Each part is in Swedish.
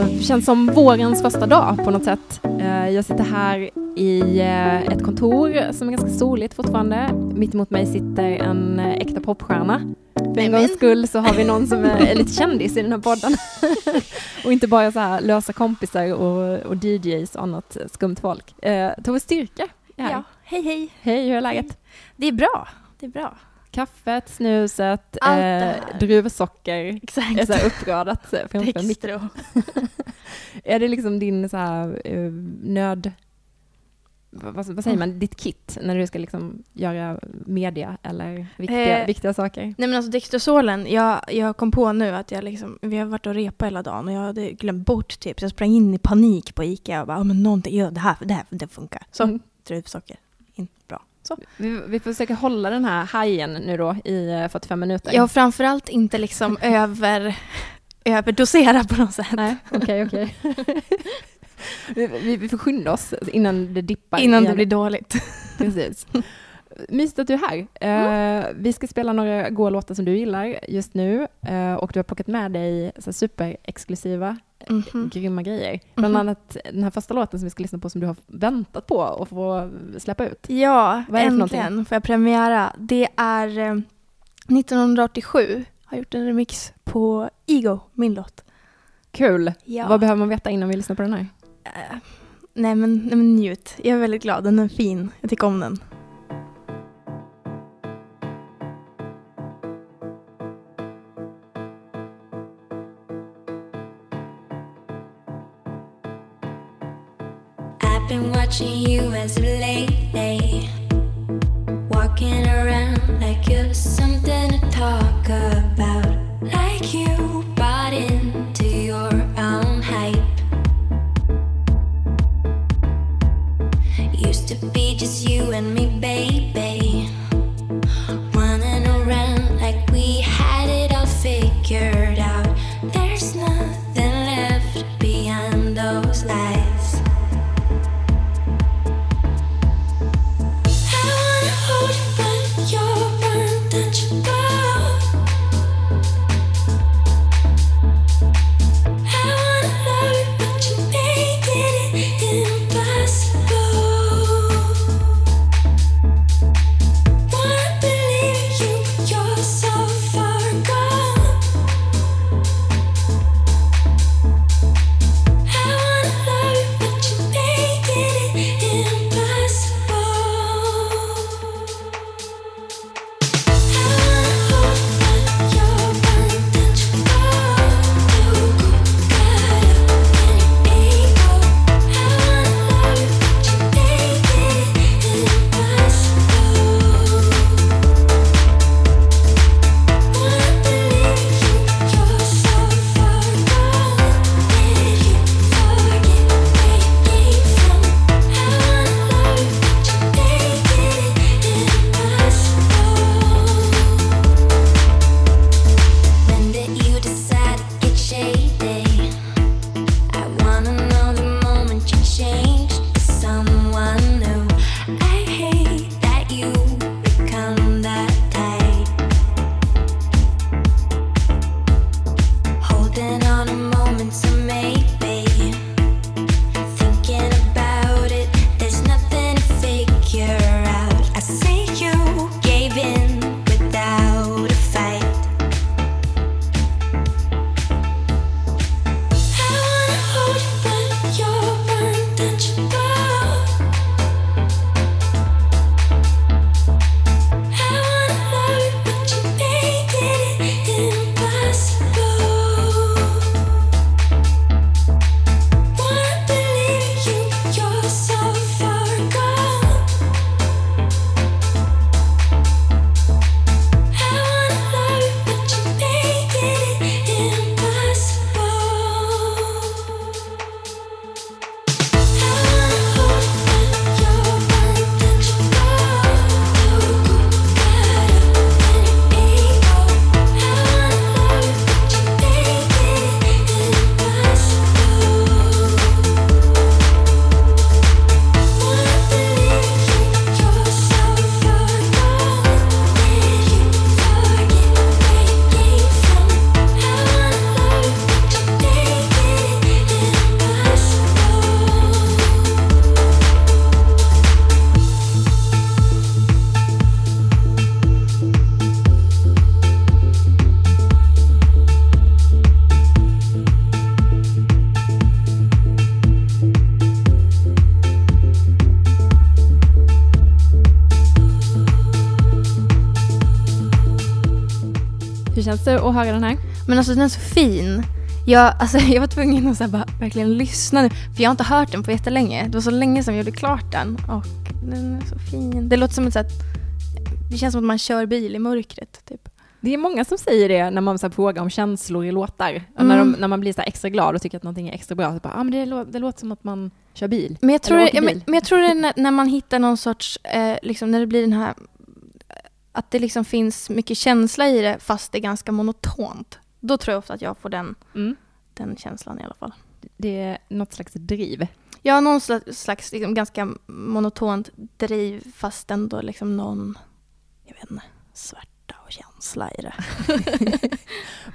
Är, känns som vårens första dag på något sätt. Eh, jag sitter här i eh, ett kontor som är ganska storligt fortfarande. Mitt emot mig sitter en eh, äkta popstjärna. För en gångs skull så har vi någon som är lite kändis i den här podden. och inte bara så här lösa kompisar och, och DJs och annat skumt folk. Tove Styrka är här. Ja, hej hej. Hej, hur är läget? Det är bra. Det är bra. Kaffet, snuset, eh, druvsocker Exakt. är så uppradat framför micken. är det liksom din så här, uh, nöd... Vad, vad, säger man? Ditt kit när du ska liksom göra media eller viktiga, eh, viktiga saker? Nej men alltså Dextrosolen, jag, jag kom på nu att jag liksom, vi har varit och repat hela dagen och jag hade glömt bort typ, så jag sprang in i panik på Ica och bara, oh, men någonting, ja, det här, det här det funkar. Så, mm. druvsocker, inte bra. Vi, vi försöker hålla den här hajen nu då i 45 eh, minuter. Ja, framförallt inte liksom över, överdosera på något sätt. Nej, okej, okay, okej. Okay. vi, vi får skynda oss innan det dippar. Innan igen. det blir dåligt. Precis. Mysigt att du är här. Mm. Uh, vi ska spela några goa låtar som du gillar just nu uh, och du har plockat med dig så superexklusiva mm -hmm. grymma grejer. Bland mm -hmm. annat den här första låten som vi ska lyssna på som du har väntat på att få släppa ut. Ja, Vad är äntligen får jag premiära. Det är 1987. Eh, har gjort en remix på Ego, min låt. Kul. Ja. Vad behöver man veta innan vi lyssnar på den här? Uh, nej, men, nej men njut. Jag är väldigt glad. Den är fin. Jag tycker om den. Watching you as of see känns det att höra den här? Men alltså den är så fin. Jag, alltså, jag var tvungen att så här, bara, verkligen lyssna nu, för jag har inte hört den på jättelänge. Det var så länge sedan jag gjorde klart den och den är så fin. Det låter som ett så här, det känns som att man kör bil i mörkret typ. Det är många som säger det när man så här, frågar om känslor i låtar. Mm. När, de, när man blir så här, extra glad och tycker att någonting är extra bra. Så bara, ah, men det, det låter som att man kör bil. Men jag tror, det, ja, men, bil. men jag tror det är när, när man hittar någon sorts, eh, liksom när det blir den här, att det liksom finns mycket känsla i det fast det är ganska monotont. Då tror jag ofta att jag får den, Mm. den känslan i alla fall. Det är något slags driv. Har någon slags, slags liksom, ganska monotont driv fast ändå liksom någon, jag vet inte, svärta och känsla i det.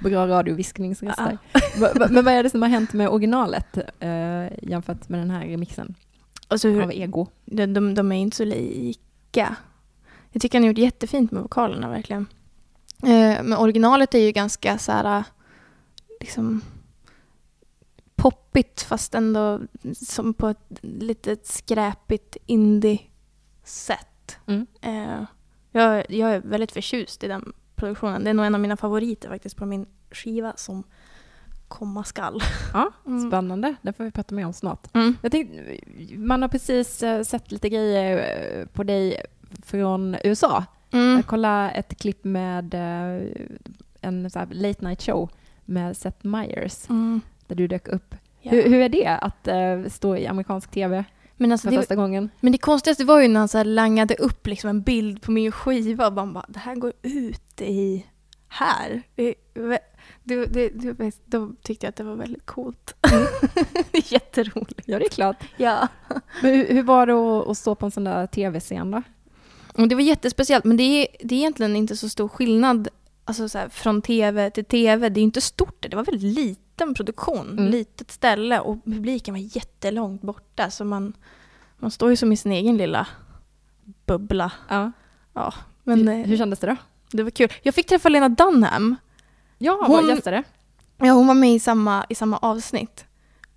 Bra radioviskningsröster. Va- men vad är det som har hänt med originalet eh, jämfört med den här remixen Alltså hur, av Ego? de, de, de är inte så lika. Jag tycker han har gjort jättefint med vokalerna verkligen. Eh, men originalet är ju ganska så här, liksom poppigt fast ändå som på ett lite skräpigt indie-sätt. Mm. Eh, jag, jag är väldigt förtjust i den produktionen. Det är nog en av mina favoriter faktiskt på min skiva som komma skall. Ja, Mm. spännande. Det får vi prata mer om snart. Mm. Jag tänkte, man har precis eh, sett lite grejer eh, på dig från USA. Mm. Jag kollade ett klipp med eh, en så late night show med Seth Meyers Mm. där du dök upp. Ja. Hur, hur är det att eh, stå i amerikansk tv Men, alltså, för det, första gången? men det konstigaste var ju när han så langade upp liksom en bild på min skiva och man bara, det här går ut i här. Det, det, det, då tyckte jag att det var väldigt coolt. Jätteroligt. Ja, det är klart. Ja. Men hur, hur var det att, att stå på en sån där tv-scen då? Och det var jättespeciellt, men det är, det är egentligen inte så stor skillnad alltså så här, från tv till tv. Det är inte stort, det var väldigt liten produktion, Mm. litet ställe och publiken var jättelångt borta så man, man står ju som i sin egen lilla bubbla. Ja. Men hur, eh, hur kändes det då? det var kul. Jag fick träffa Lena Dunham. Ja, Hon- hon gästade. Ja, hon var med i samma, i samma avsnitt.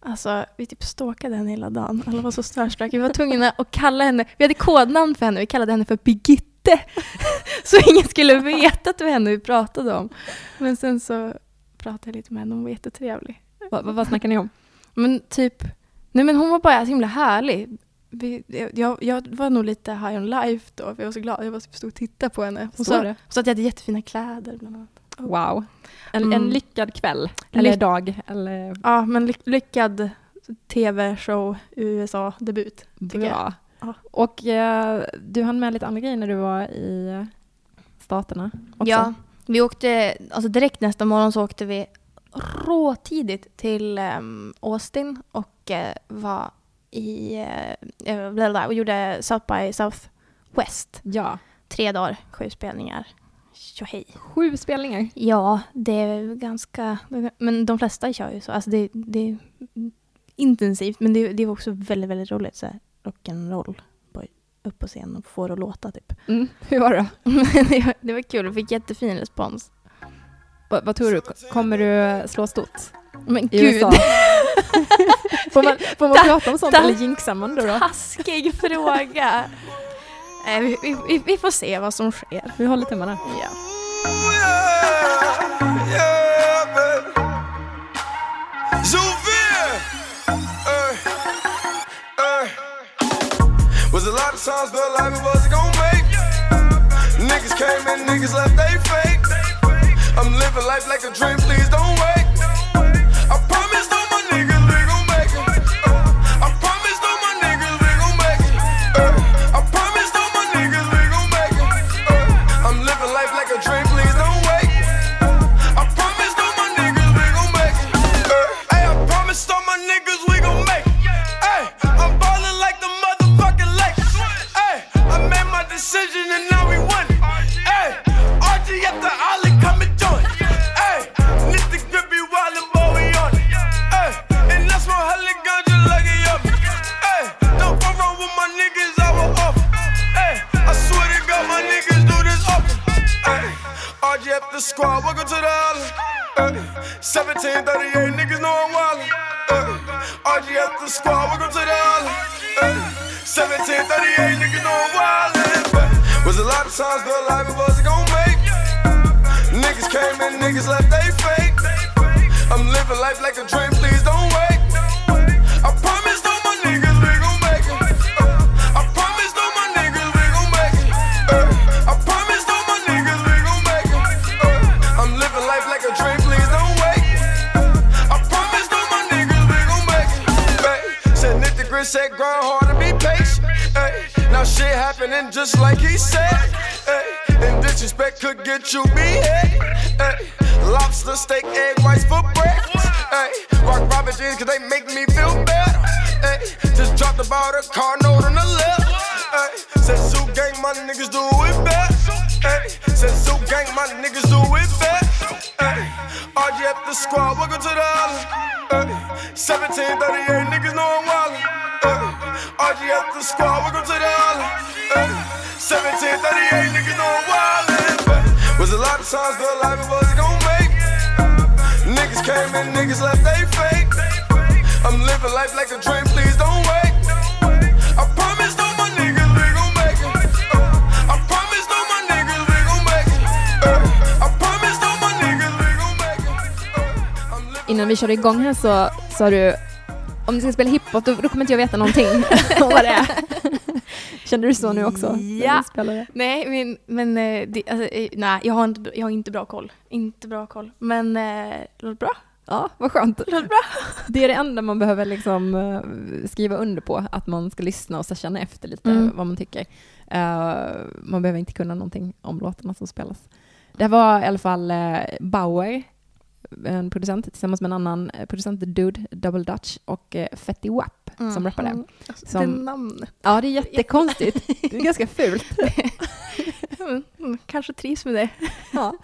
Alltså, vi typ stalkade henne hela dagen. Alla var så starstruck. Vi var tvungna att kalla henne, vi hade kodnamn för henne, vi kallade henne för Birgitte. så ingen skulle veta att det var henne vi pratade om. Men sen så pratade jag lite med henne, hon var jättetrevlig. Vad, vad, vad snackar ni om? Men typ, nej men hon var bara så himla härlig. Vi, jag, jag var nog lite high on life då, för jag var så glad. Jag var så stod och tittade på henne. Hon sa, hon sa att jag hade jättefina kläder bland annat. Wow. En, Mm. en lyckad kväll, eller Lyck- dag, eller Ja, men ly- lyckad tv-show USA-debut. jag. bra. Ja. Och eh, du hann med lite andra grejer när du var i Staterna också. Ja, vi åkte, alltså direkt nästa morgon så åkte vi råtidigt till um, Austin och eh, var i, uh, och gjorde South by Southwest. ja. Tre dagar, sju spelningar. Tjohej. Sju spelningar. Ja, det är ganska, men de flesta kör ju så. Alltså det, det är intensivt, men det, det är också väldigt, väldigt roligt. Så här, rock'n'roll upp på scen och få det att låta typ. Mm. Hur var det då? det, var, kul, jag fick jättefin respons. Vad, vad tror du? Kommer du slå stort Men gud, får man, får man Ta- prata om sånt ta- eller jinxar man då? taskig fråga. Nej, vi, vi, vi, får se vad som sker. Vi håller tummarna. Ja. Yeah, baby. Zouvir. Ay, ay. Was a lot of times felt like we wasn't gon' make. Niggas came and niggas left they fake. I'm living life like a dream, please don't Was felt like we wasn't make. Niggas came and niggas left, they fake. I'm living life like a dream, please don't wait. I promise all my niggas we gon' make it. I promise all my niggas we gon' make it. I promise all my niggas we gon' make it. I'm living life like a dream, please don't wait. I promise all my niggas we gon' make it. Said Nick the Grit said grind hard now shit happening just like he said. Hey, and disrespect could get you. Hey, lobster, steak, egg whites for breakfast. Hey, rock robin jeans cause they make me feel better. Hey, just dropped about a car note on the left. Hey, said Zoo Gang, my niggas do it better. Hey, said Zoo Gang, my niggas do it. Hey, RGF the squad, welcome to the island. Hey, 1738 niggas know I'm wildin'. RGF the to the island. Hey, 1738 niggas wildin'. Was a lot of times the life make. Niggas came and niggas left, they fake. I'm living life like a dream, please don't wait. I promise all my niggas we Innan vi igång här så sa du om du ska spela hiphop då, då kommer inte jag veta någonting om vad det är. Kände du så nu också? Ja. Nej, men, men eh, det, alltså, eh, nej, jag har, inte, jag har inte bra koll. Inte bra koll. Men eh, det låter bra. Ja, vad skönt. Det låter bra. Det är det enda man behöver liksom skriva under på, att man ska lyssna och så känna efter lite Mm. vad man tycker. Eh, man behöver inte kunna någonting om låtarna som spelas. Det var i alla fall Bauer, en producent, tillsammans med en annan eh, producent, Dude, Double Dutch och uh, Fetty Wap som rappade. Mm. Alltså, Som- Det namnet. Ja, det är jättekonstigt. Det är ganska fult. Mm, mm, kanske trivs med det. Ja.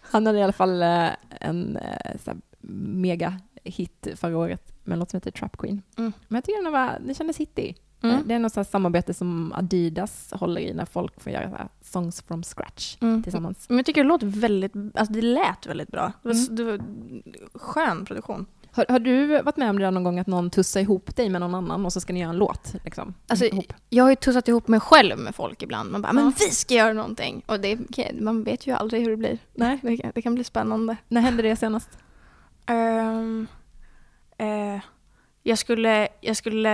Han hade i alla fall eh, en eh, så här, mega hit förra året med en låt som heter Trap Queen. Mm. Men jag tycker den, var, den kändes hittig. Mm. Eh, Det är något så samarbete som Adidas håller i när folk får göra så songs from scratch Mm. tillsammans. Men jag tycker det låter väldigt, alltså det lät väldigt bra. Mm. det var skön produktion. Har, har du varit med om det någon gång att någon tussar ihop dig med någon annan och så ska ni göra en låt? Liksom, Alltså, ihop? jag har ju tussat ihop mig själv med folk ibland. Man bara, men Ja. vi ska göra någonting. Och det, man vet ju aldrig hur det blir. Nej. Det, kan- det kan bli spännande. När hände det senast? Ehm, eh, jag, skulle, jag skulle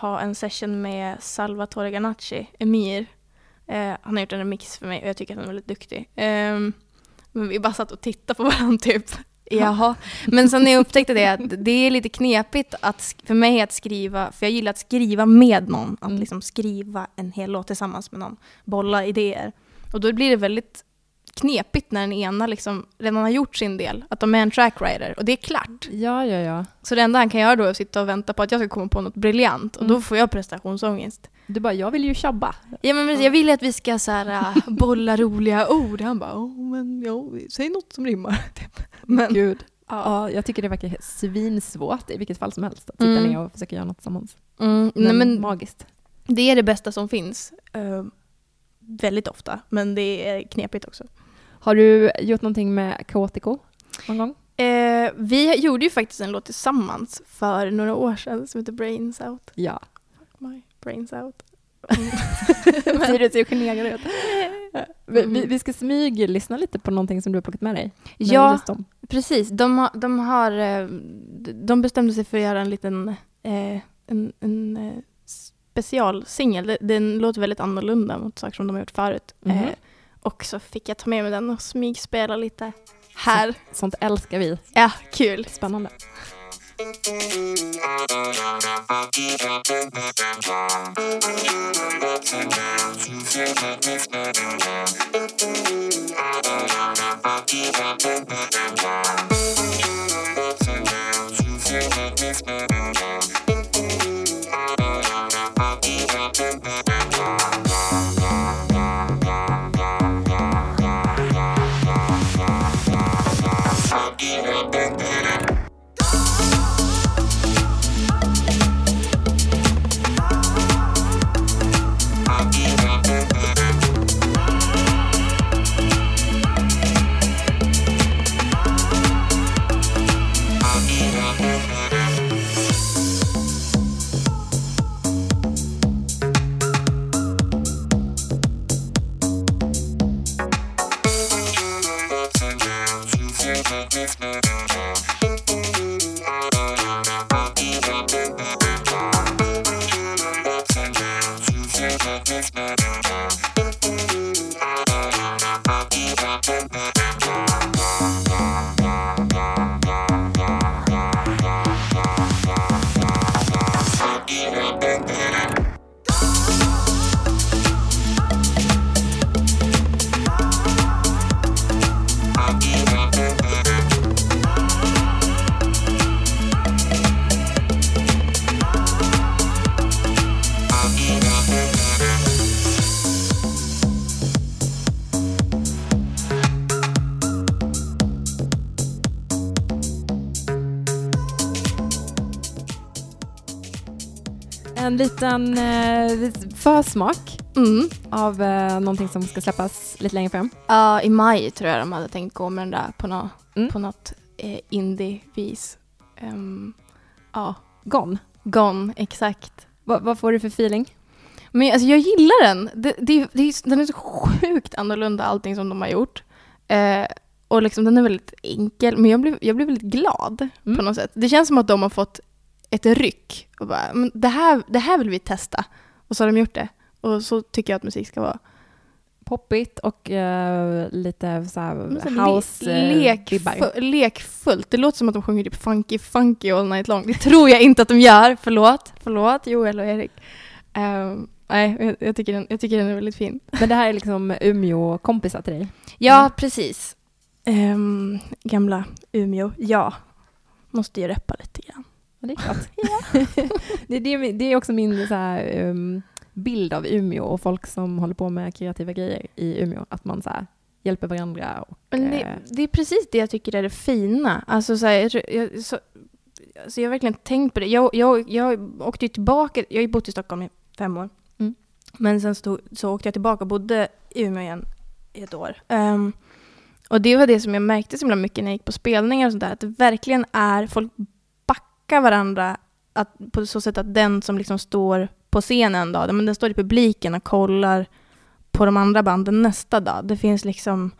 ha en session med Salvatore Ganacci, Emir. Eh, han har gjort en remix för mig och jag tycker att han är väldigt duktig. Ehm, men vi bara satt och tittade på varandra typ. Jaha. Men sen när jag upptäckte det, att det är lite knepigt att, för mig att skriva, för jag gillar att skriva med någon. Att Mm. liksom skriva en hel låt tillsammans med någon. Bolla idéer. Och då blir det väldigt knepigt när den ena liksom redan har gjort sin del. Att de är en trackwriter och det är klart. Ja, ja, ja. Så det enda han kan göra då är att sitta och vänta på att jag ska komma på något briljant och då Mm. får jag prestationsångest. Du bara, jag vill ju tjabba. Ja, men jag vill att vi ska så här, äh, bolla roliga ord. Han bara, oh, men ja, säg något som rimmar. Typ. Men, Gud. ja. Ja, jag tycker det verkar svinsvårt i vilket fall som helst att sitta Mm. ner och försöka göra något tillsammans. Mm, Men, nej, men magiskt. det är det bästa som finns. eh, väldigt ofta, men det är knepigt också. Har du gjort någonting med KTK någon gång? Eh, vi gjorde ju faktiskt en låt tillsammans för några år sedan som heter Brains Out. Ja. My brains out. Du så generad ut? Vi, Mm. vi, vi ska smyglyssna lite på någonting som du har plockat med dig. Ja. Precis, de har, de har eh, de bestämde sig för att göra en liten eh, en, en eh, specialsingel. Den låter väldigt annorlunda mot saker som de har gjort förut. Mhm. Eh, och så fick jag ta med mig den och smygspela lite här. Sånt, sånt älskar vi. Ja, kul. Spännande. En liten eh, försmak Mm. av eh, någonting som ska släppas lite längre fram. Ja, i maj tror jag de hade tänkt gå med den där på, nå, Mm. på något eh, indie-vis. Ehm, ja, Gone. Gone, exakt. Va, vad får du för feeling? Men alltså, jag gillar den. Det, det, det, den är så sjukt annorlunda allting som de har gjort. Eh, och liksom, den är väldigt enkel, men jag blev, jag blev väldigt glad Mm. på något sätt. Det känns som att de har fått ett ryck. Och bara, men det, här, det här vill vi testa. Och så har de gjort det. Och så tycker jag att musik ska vara. Poppigt och eh, lite så här house le- eh, lekfu- lekfullt. Det låter som att de sjunger typ funky funky all night long. Det tror jag inte att de gör. Förlåt. Förlåt Joel och Erik. Ehm, nej, jag, jag, tycker den, jag tycker den är väldigt fin. Men det här är liksom Umeå-kompisar till dig. Ja, Mm. precis. Ehm, gamla Umeå. Ja. Måste ju reppa lite grann. Ja, det är klart. det, det, det är också min så här, ehm, bild av Umeå och folk som håller på med kreativa grejer i Umeå. Att man så här, hjälper varandra. Och, Men det, eh, det är precis det jag tycker är det fina. Alltså, så här, jag, så, alltså, jag har verkligen tänkt på det. Jag, jag, jag åkte tillbaka, jag har bott i Stockholm i fem år. Mm. Men sen så, så åkte jag tillbaka och bodde i Umeå igen i ett år. Ehm, och det var det som jag märkte så himla mycket när jag gick på spelningar och sånt där. Att det verkligen är, folk backar varandra att, på så sätt att den som liksom står på scenen då, men den står i publiken och kollar på de andra banden nästa dag. Det finns liksom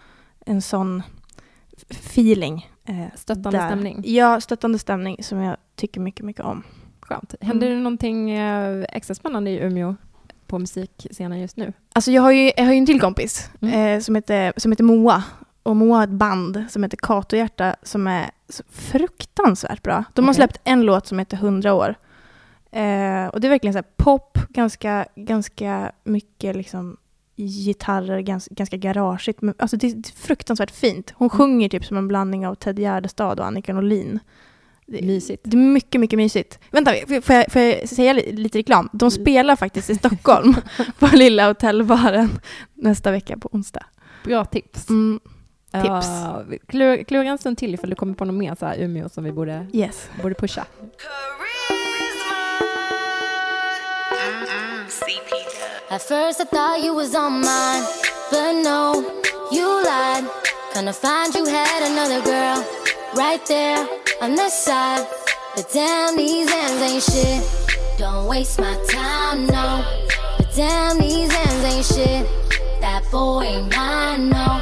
en sån feeling. Eh, Stöttande där. stämning. Ja, stöttande stämning som jag tycker mycket, mycket om. Skönt. Händer Mm. det någonting eh, extra spännande i Umeå på musikscenen just nu? Alltså jag har ju, jag har ju en till kompis Mm. eh, som, heter, som heter Moa. Och Moa ett band som heter Katohjärta som är fruktansvärt bra. De har släppt en låt som heter 100 år. Eh, och det är verkligen så pop, ganska, ganska mycket liksom gitarrer, ganska, ganska garageigt. Men, alltså det är fruktansvärt fint. Hon Mm. sjunger typ som en blandning av Ted Gärdestad och Annika Norlin. Det, Mysigt. det är mycket, mycket mysigt. Vänta, får jag, får jag säga li- lite reklam? De spelar faktiskt i Stockholm på Lilla Hotellbaren nästa vecka på onsdag. Bra tips. Mm, tips. Ja, klura, klura en stund till ifall du kommer på något mer så här Umeå som vi borde, yes. borde pusha. At first I thought you was on mine, but no, you lied. Gonna find you had another girl right there on the side. But damn, these hands ain't shit. Don't waste my time, no. But damn, these hands ain't shit. That boy ain't mine, no.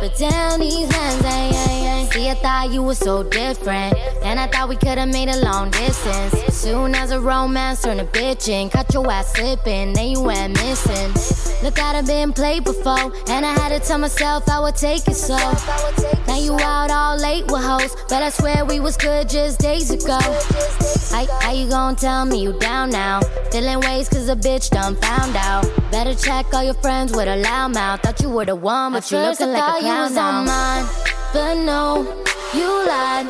But damn, these hands ain't, ain't, ain't. See, I thought you were so different. And I thought we could've made a long distance. Soon as a romance turned a bitchin', cut your ass slipping, then you went missing. Look, I'd have been played before, and I had to tell myself I would take it slow. Now you out all late with hoes, but I swear we was good just days ago. How, how you gon' tell me you down now? Feeling ways cause a bitch done found out. Better check all your friends with a loud mouth. Thought you were the one, but you looking like a clown you was on mine, but no, you lied.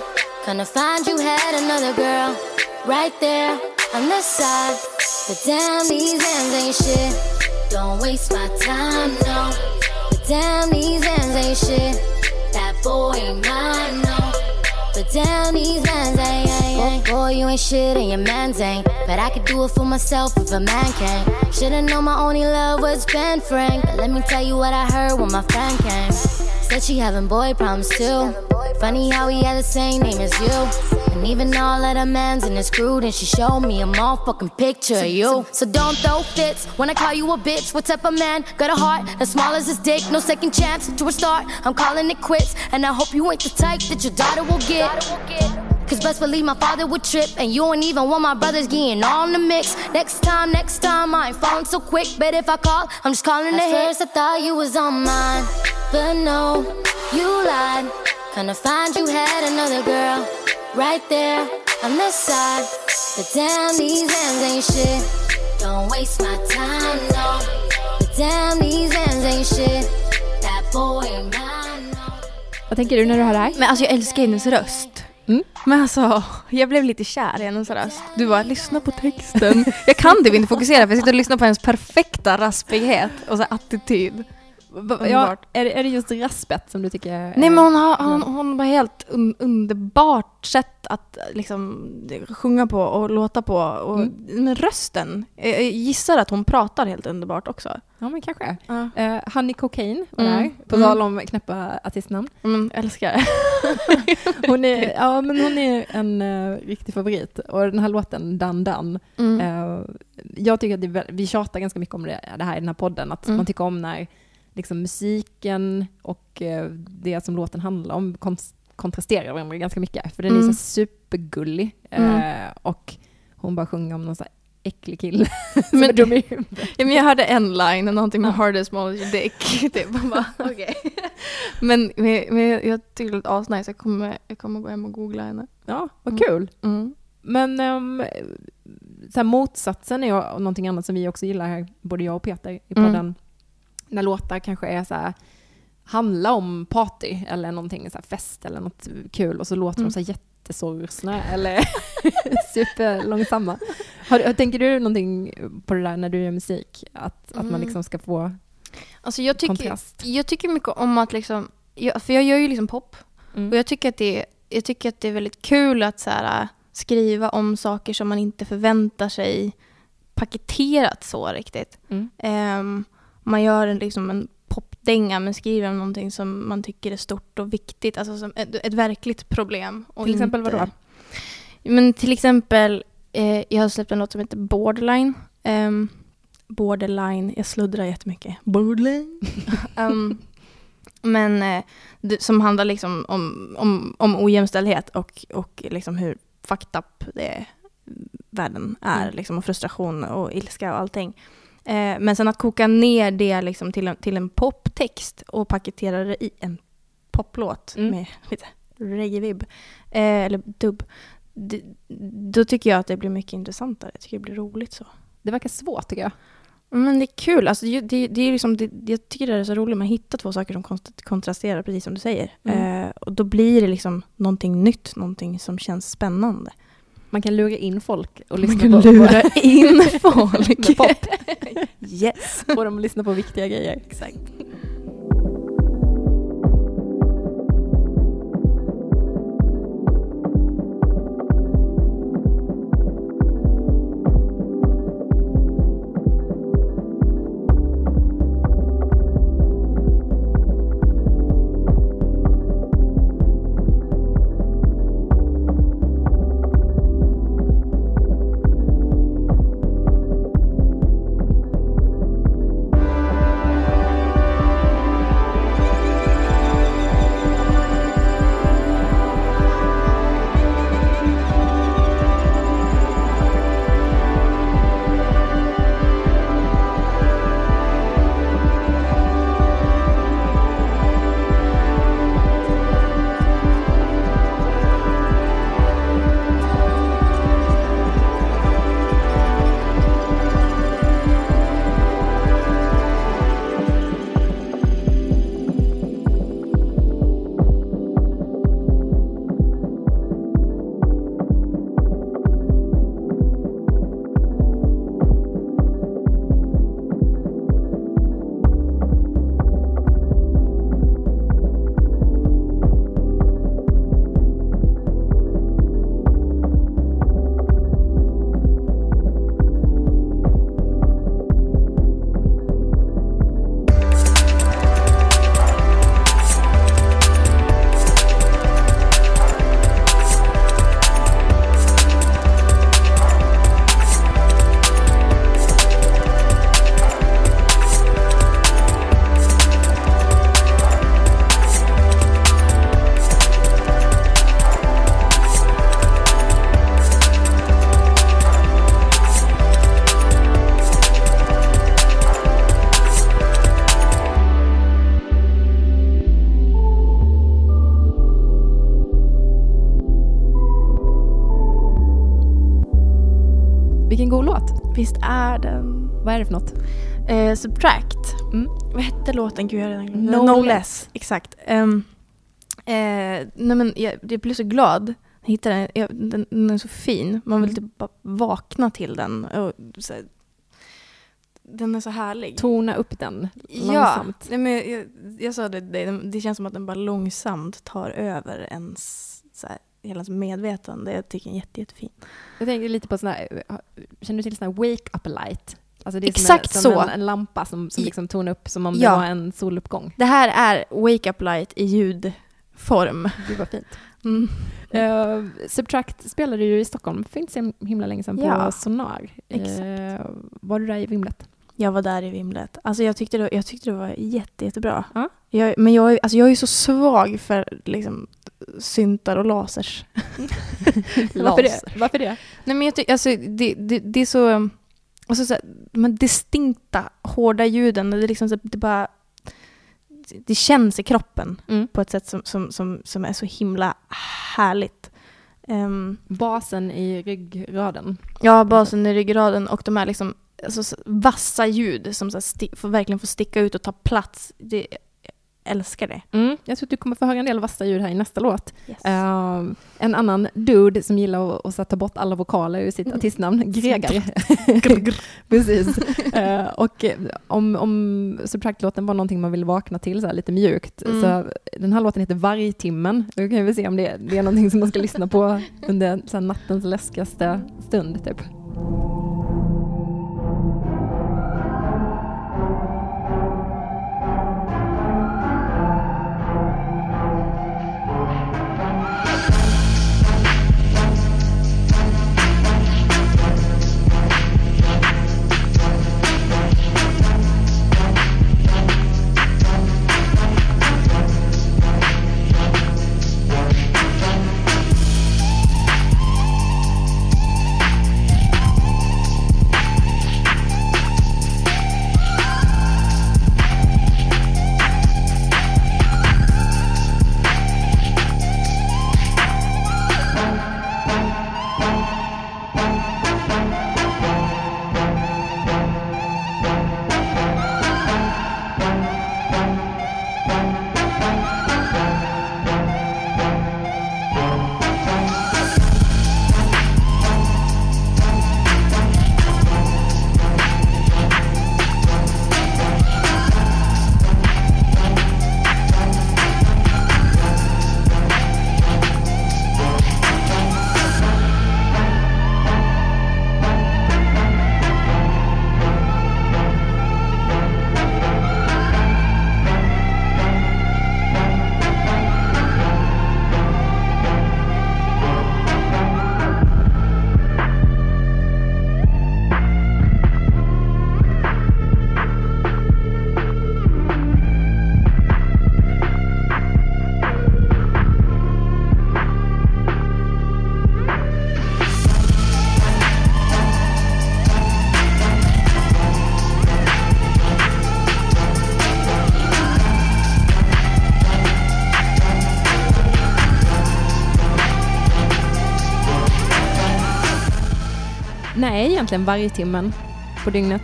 Gonna find you had another girl right there on the side. But damn, these hands ain't shit. Don't waste my time, no. But damn, these hands ain't shit. That boy ain't mine, no. But damn, these hands ain't, ain't, oh, ain't. Boy, boy, you ain't shit and your man's ain't. But I could do it for myself if a man can. Should've known my only love was Ben Frank. But let me tell you what I heard when my friend came. Said she having boy problems too. Funny how he had the same name as you. And even all of the mans in his crew, then she showed me a motherfucking picture of you. So don't throw fits when I call you a bitch. What type of man got a heart as small as his dick? No second chance to a start. I'm calling it quits, and I hope you ain't the type that your daughter will get. Cause best believe my father would trip, and you ain't even want my brothers getting on the mix. Next time, next time, I ain't falling so quick. But if I call, I'm just calling it. First, I thought you was on mine, but no, you lied. Gonna find you had another girl right there on the side. But damn, these hands ain't shit. Don't waste my time, no. But damn, these hands ain't shit. That boy ain't mine, no. Vad tänker du när du hör det här? Men alltså jag älskar hennes röst. Mm. Men alltså, jag blev lite kär i hennes röst. Du bara, lyssna på texten. jag kan typ inte fokusera för jag sitter och lyssnar på hennes perfekta raspighet och så här attityd. Ja, är, är det just raspet som du tycker är- Nej men hon har, hon, hon var helt un, underbart sätt att liksom sjunga på och låta på. Och, Mm. Men rösten, jag gissar att hon pratar helt underbart också. Ja, men kanske. Ja. Uh, Honey Cocaine var Mm. där, på Mm. tal om knäppa artistnamn. Men älskar. Hon är, ja, men hon är en eh, riktig favorit. Och den här låten, Dan Dan, Mm. eh, jag tycker att det vi tjatar ganska mycket om det, det här i den här podden, att Mm. man tycker om när liksom, musiken och eh, det som låten handlar om kon- kontrasterar varandra ganska mycket. För den är Mm. så supergullig. Mm. Eh, och hon bara sjunger om någon så här äcklig kille Men- är dum i. Ja, men jag hörde en line, någonting med Ja. hard as small as your dick. Typ. Bara, okej. Men, men, men jag, tycker det låter asnice, jag kommer, jag kommer gå hem och googla henne. Ja, vad Mm. kul. Mm. Men um, så här, motsatsen är någonting annat som vi också gillar här, både jag och Peter i Mm. När låtar kanske är så här, handlar om party eller någonting, så här, fest eller något kul och så låter Mm. de så här jättesorgsna eller superlångsamma. Har, tänker du någonting på det där när du gör musik? Att, att man Mm. liksom ska få Alltså jag tycker, kontrast? jag tycker mycket om att liksom, jag, för jag gör ju liksom pop. Mm. Och jag tycker att det, jag tycker att det är väldigt kul att så här, äh, skriva om saker som man inte förväntar sig paketerat så riktigt. Mm. Man gör en, liksom en popdänga men skriver om någonting som man tycker är stort och viktigt. Alltså som ett, ett verkligt problem. Och Till exempel inte- vadå? Men till exempel, eh, jag har släppt en låt som heter Borderline. Ehm, borderline, jag sluddrar jättemycket. Borderline. Ehm, men eh, det, som handlar liksom om, om, om ojämställdhet och, och liksom hur fucked up det, världen är. Mm. Liksom, och frustration och ilska och allting. Eh, men sen att koka ner det liksom till, en, till en poptext och paketera det i en poplåt Mm. med lite reggae-vibb, eh, eller dubb. Då tycker jag att det blir mycket intressantare. Jag tycker det blir roligt så. Det verkar svårt tycker jag. Men det är kul. Alltså, det, det, det är liksom, det, jag tycker det är så roligt. Man hittar två saker som kontrasterar, precis som du säger. Mm. Eh, och då blir det liksom någonting nytt, någonting som känns spännande. Man kan lura in folk och Man lyssna kan på, lura in folk. yes. Få dem att lyssna på viktiga grejer. Exakt. Subtract. Mm. Vad hette låten? Gud, jag redan glömt. No No, Less. Less. Exakt. Um, eh, nej men jag, jag blev så glad. Jag hittade den. Jag, den, den är så fin. Man vill Mm. typ bara vakna till den. Och, så, den är så härlig. Tona upp den Ja, långsamt. nej, men jag, jag sa det, det, det känns som att den bara långsamt tar över ens så här, hela ens medvetande. Jag tycker den är jätte, jättefin. Jag tänker lite på här, känner du till här wake up light? Alltså det är Exakt som, en, som så. En, en lampa som, som liksom tonar upp som om Ja. det var en soluppgång. Det här är Wake Up Light i ljudform. Det var fint. Mm. Uh, Subtract spelade ju i Stockholm för inte så himla länge sedan på Ja, Sonar. Eh, var du där i vimlet? Jag var där i vimlet. Alltså jag tyckte det, jag tyckte det var jätte, jättebra. Ja. Jag, men jag, är- alltså jag är så svag för liksom, syntar och lasers. Varför det? Varför det? Nej men jag tycker, alltså det, det, det är så, alltså så här, de här distinkta, hårda ljuden, det, är liksom så, det bara, det känns i kroppen Mm. på ett sätt som, som, som, som är så himla härligt. Ehm, Basen i ryggraden. ja, basen i ryggraden och de här liksom, alltså, så vassa ljud som så här, verkligen får sticka ut och ta plats. Det, älskar det. Mm. Jag tror att du kommer få höra en del vassa ljud här i nästa låt. Yes. Eh, en annan dude som gillar att, att ta bort alla vokaler ur sitt artistnamn, Gregar. Precis. Eh, och eh, om, om Subtract-låten var någonting man ville vakna till så här lite mjukt, Mm. så den här låten heter Vargtimmen. Då kan vi se om det, det är någonting som man ska lyssna på under så här, nattens läskigaste stund. Typ. Nej, egentligen vargtimmen på dygnet.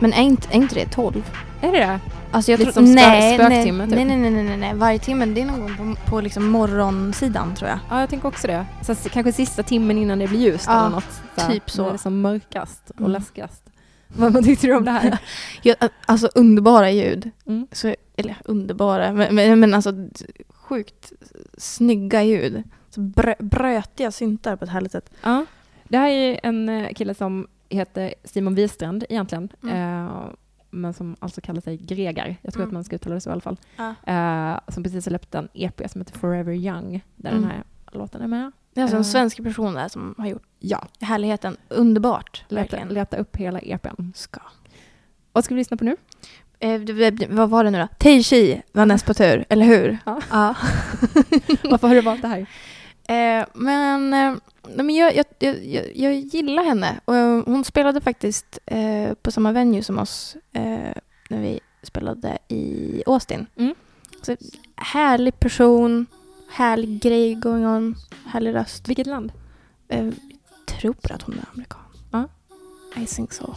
Men är inte, är inte det 12? Är det det? Alltså jag Lite tror, som spö- nej, nej, typ. nej, nej, nej, nej, nej, nej. Varje timme, det är någon gång på, på liksom morgonsidan tror jag. Ja, jag tänker också det. Så kanske sista timmen innan det blir ljust Ja, eller något. här, typ så. När det är som mörkast och Mm. läskigast. Vad, vad tyckte du om det här? Ja, alltså underbara ljud. Mm. Så, eller underbara, men, men, men alltså sjukt snygga ljud. Så brö, brötiga syntar på ett härligt sätt. Ja. Det här är en eh, kille som heter Simon Wistrand egentligen. Mm. Eh, men som alltså kallar sig Gregar. Jag tror Mm. att man ska uttala det så i alla fall. Ja. Eh, som precis har släppt en EP som heter Forever Young. Där Mm. den här låten är med. Det är alltså en Eh. svensk person där som har gjort Ja, härligheten. Underbart, leta, leta upp hela EPn. Ska. Vad ska vi lyssna på nu? Eh, vad var det nu då? Taiji var näst på tur, eller hur? Ja. ja. Varför har du valt det här? Eh, men eh, men jag, jag, jag, jag, jag gillar henne. Och eh, hon spelade faktiskt eh, på samma venue som oss eh, när vi spelade i Austin. Mm. Så, härlig person, härlig grej going on, härlig röst. Vilket land? Eh, jag tror att hon är amerikan. Ja. I think so.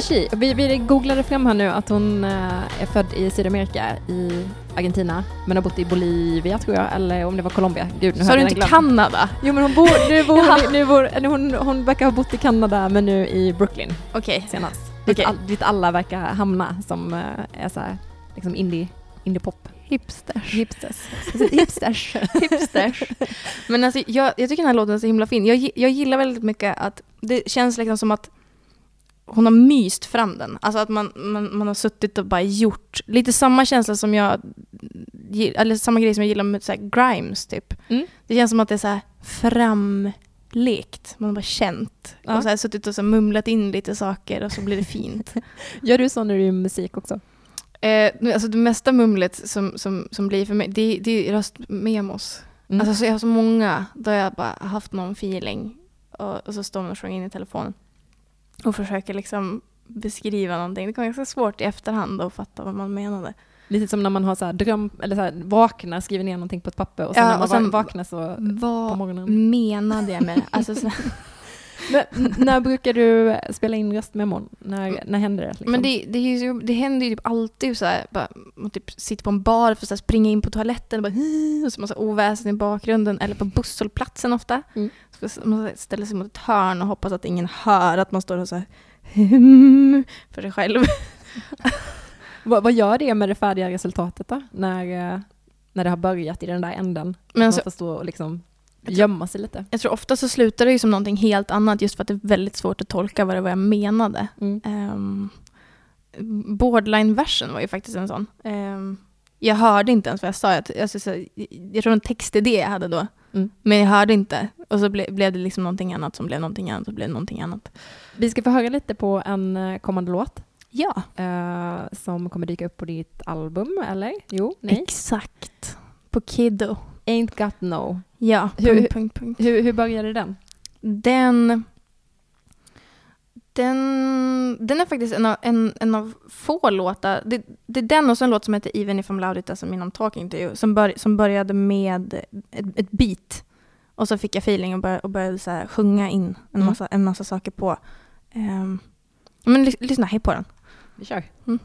Tichi. Vi, vi googlade fram här nu att hon eh, är född i Sydamerika, i Argentina, men har bott i Bolivia tror jag, eller om det var Colombia. Gud, nu Sa du inte glömt. Kanada? Jo men hon bor, nu bor, Ja. nu bor, hon, hon verkar ha bott i Kanada men nu i Brooklyn Okej. senast. Dit, Okej. all, dit alla verkar hamna som eh, är såhär, liksom indie, indie pop. Hipsters. Hipsters. Hipsters. Hipsters. Men alltså, jag, jag tycker den här låten är så himla fin. Jag, jag gillar väldigt mycket att det känns liksom som att hon har myst fram den. Alltså att man, man, man har suttit och bara gjort lite samma känsla som jag, eller samma grej som jag gillar med så Grimes typ. Mm. Det känns som att det är så här framlekt, man har bara känt. Ja. Och så här suttit och så mumlat in lite saker och så blir det fint. Gör du så när du gör musik också? Eh, alltså det mesta mumlet som, som, som blir för mig, det, det är röstmemos. Mm. Alltså så jag har så många där jag bara haft någon feeling och, och så står man och sjunger in i telefonen och försöker liksom beskriva någonting. Det kan vara ganska svårt i efterhand att fatta vad man menade. Lite som när man har så här dröm, eller så här, vaknar, skriver ner någonting på ett papper och sen Ja, när man sen- va- vaknar så på Vad morgonen. menade jag med det? Alltså, så, Men, när brukar du spela in röstmemon? När, när händer det? Liksom? men det, det, ju, det händer ju typ alltid så här, bara, man typ sitter på en bar för att springa in på toaletten och bara och så massa oväsen i bakgrunden eller på busshållplatsen ofta. Mm. Man ställer sig mot ett hörn och hoppas att ingen hör att man står och så här för sig själv. vad, vad gör det med det färdiga resultatet då? När, eh, när det har börjat i den där änden? Men man får stå och liksom Jag gömma sig lite. jag tror ofta så slutar det ju som någonting helt annat just för att det är väldigt svårt att tolka vad det var jag menade. Mm. Um, Borderline-versen var ju faktiskt en sån. Ehm, jag hörde inte ens vad jag sa. Jag, alltså, så, jag tror en textidé jag hade då. Mm. Men jag hörde inte. Och så ble, blev det liksom någonting annat som blev någonting annat och blev någonting annat. Vi ska få höra lite på en eh, kommande låt Ja, eh, som kommer dyka upp på ditt album, eller? Jo? Nej? exakt. På Kiddo. Ain't got no. Ja, Hur- punkt, punkt, punkt. Hur, hur började den? Den... Den, den är faktiskt en av, en, en av få låtar. Det, det är den och så en låt som heter Even if I'm loud it doesn't mean I'm talking to you. Som, bör, som började med ett, ett beat. Och så fick jag feeling och, bör, och började så sjunga in en Mm. massa, en massa saker på. Um, men lys, lyssna, hej på den. Vi kör. Baby,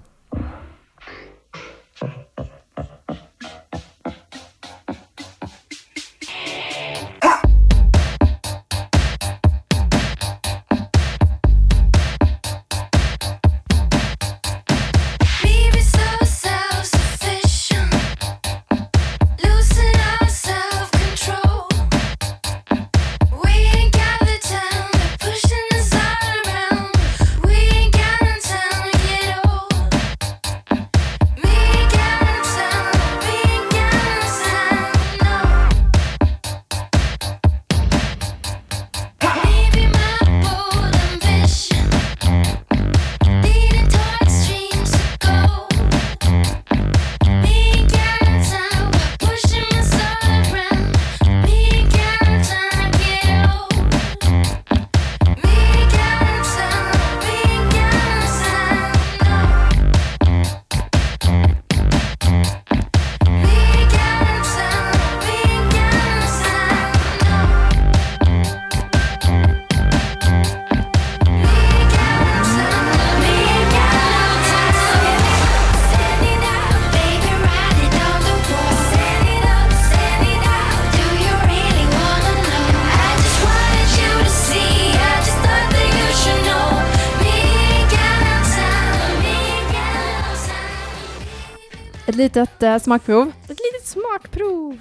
litet eh, smakprov. Ett litet smakprov.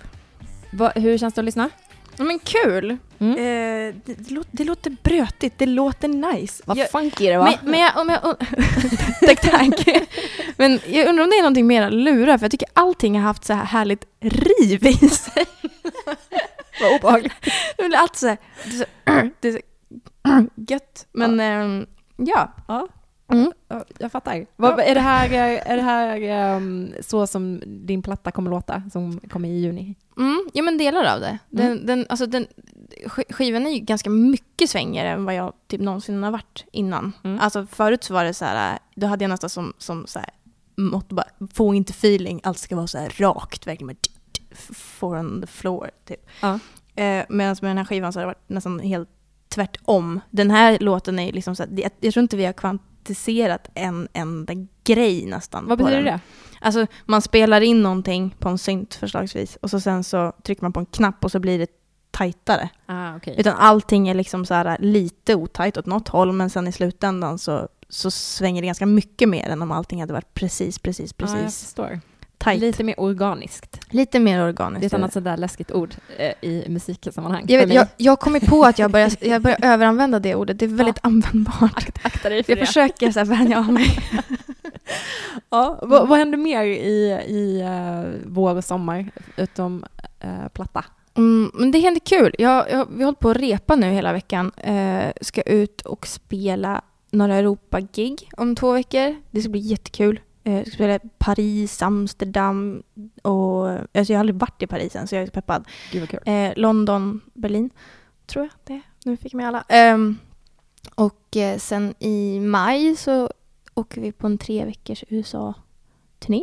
Va, hur känns det att lyssna? Ja, men kul. Mm. Eh, det, det, låter, det låter brötigt, det låter nice. Vad Jag- funky det var. Men, men jag, om jag, tack, tack. Men jag undrar om det är någonting mer att lura, för jag tycker allting har haft så här härligt riv i sig. Vad obehagligt. Alltid så här, det är så, det är så gött. Men ehm, ja. Ja. Mm. Ja, Jag fattar. Vad, är det här, är det här ehm, så som din platta kommer låta, som kommer i juni? Mm, ja men delar av det. Den, den, alltså den, sk- skivan är ju ganska mycket svängigare än vad jag typ någonsin har varit innan. Mm. Alltså förut så var det så här, då hade jag nästan som, som så här, mått bara, få inte feeling, allt ska vara så här rakt, verkligen bara four on the floor typ. Ja. Eh, Medan med den här skivan så har det varit nästan helt tvärtom. Den här låten är liksom så här, jag, jag tror inte vi har kvantiserat en enda grej nästan. Vad betyder det? Alltså man spelar in någonting på en synt förslagsvis och så sen så trycker man på en knapp och så blir det tajtare. Ah, okej. Utan allting är liksom så här lite otajt åt något håll men sen i slutändan så, så svänger det ganska mycket mer än om allting hade varit precis, precis, Ja, jag precis förstår. Tajt. Lite, Lite mer organiskt. mer organiskt. Det är ett annat sådär läskigt ord eh, i musiksammanhang. jag, vet, jag, jag kommit på att jag börjar, jag börjar överanvända det ordet. Det är väldigt användbart. Akta dig för Jag det. försöker så här vänja av mig. Ja, vad, vad händer mer i, i eh, vår och sommar, utom eh, platta? Mm, men det händer kul. Jag, jag, vi har hållit på att repa nu hela veckan. Eh, ska ut och spela några Europa-gig om två veckor. Det ska bli jättekul. Eh, jag ska spela Paris, Amsterdam och... Alltså jag har aldrig varit i Paris än så jag är peppad. Gud vad. Eh, London, Berlin, tror jag det. Nu fick jag med alla. Ehm, och eh, sen i maj så åker vi på en tre veckors USA-turné.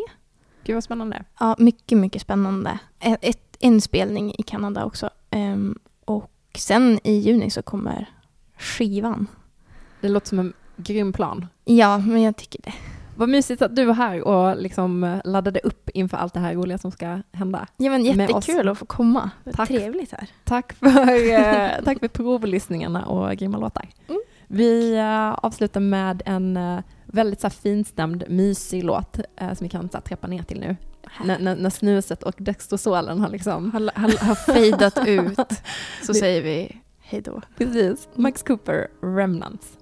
Gud vad spännande. Ja, mycket, mycket spännande. Ett, ett, en spelning i Kanada också. Ehm, och sen i juni så kommer skivan. Det låter som en grym plan. Ja, men jag tycker det. Vad mysigt att du var här och liksom eh, laddade upp inför allt det här roliga som ska hända. Ja, men jättekul att få komma. Tack. Trevligt här. Tack för, eh, tack för provlyssningarna och grymma låtar. Mm. Vi eh, avslutar med en väldigt så här, finstämd, mysig låt som vi kan så här, trappa ner till nu. När, när, när snuset och dextrosolen har liksom... Har, har, har fejdat ut så säger vi hej då. Precis. Max Cooper, Remnants.